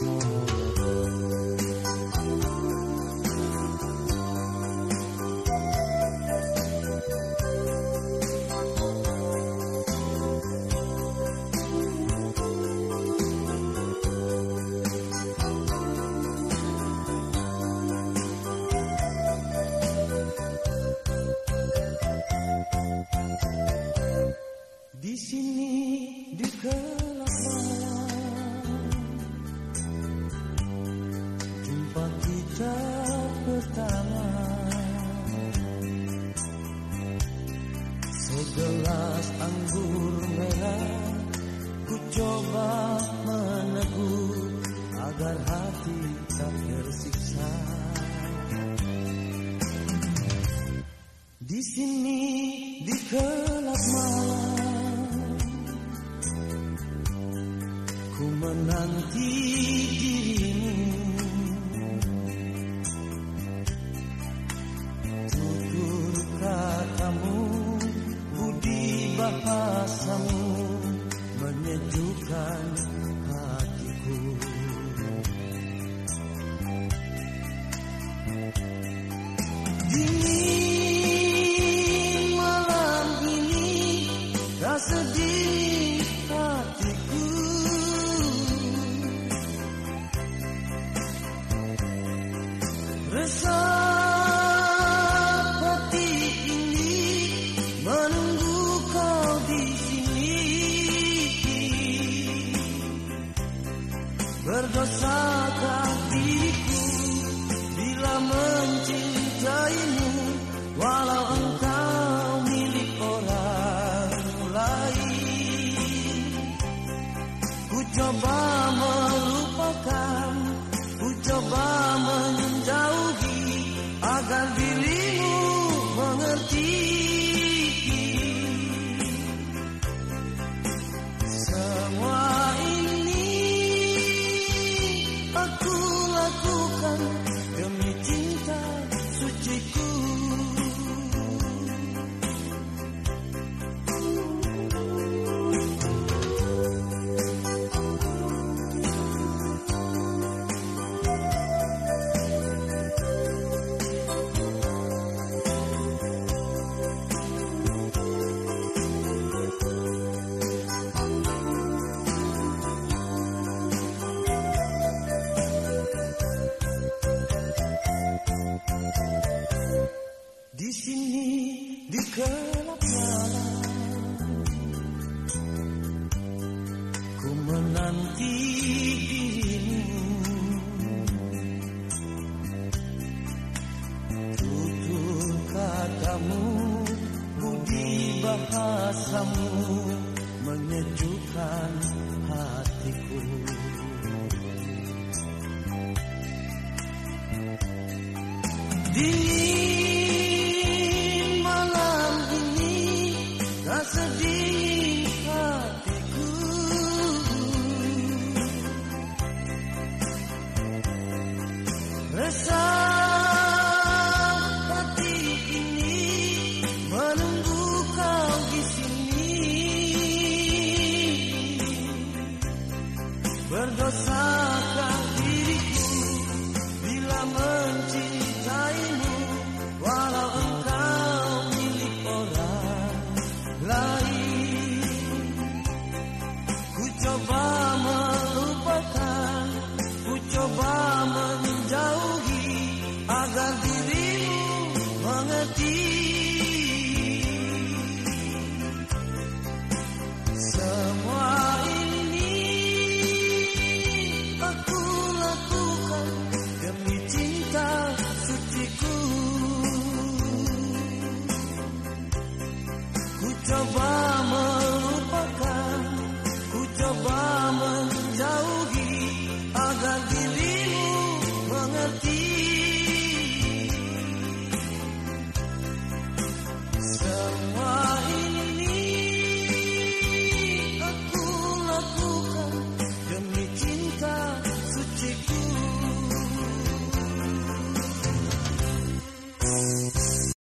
Di sini di Segelas anggur merah Ku coba menegur Agar hati tak tersiksa. Di sini di gelap malam Ku menanti dirimu Menyejukkan hatiku. Dingin malam ini Tak sedih hatiku. Resah mencintaimu Walau engkau milik orang lain. Ku coba melupakan Ku coba menjauhi Agar dirimu gelap malam Ku menanti dirimu Tutur katamu Budi bahasamu sedih hatiku. Resah hati ini Menunggu kau di sini. Berdosakah diriku Bila mencintaimu coba melupakan Ku coba menjauhi Agar dirimu mengerti. Semua ini aku lakukan demi cinta suciku. Ku coba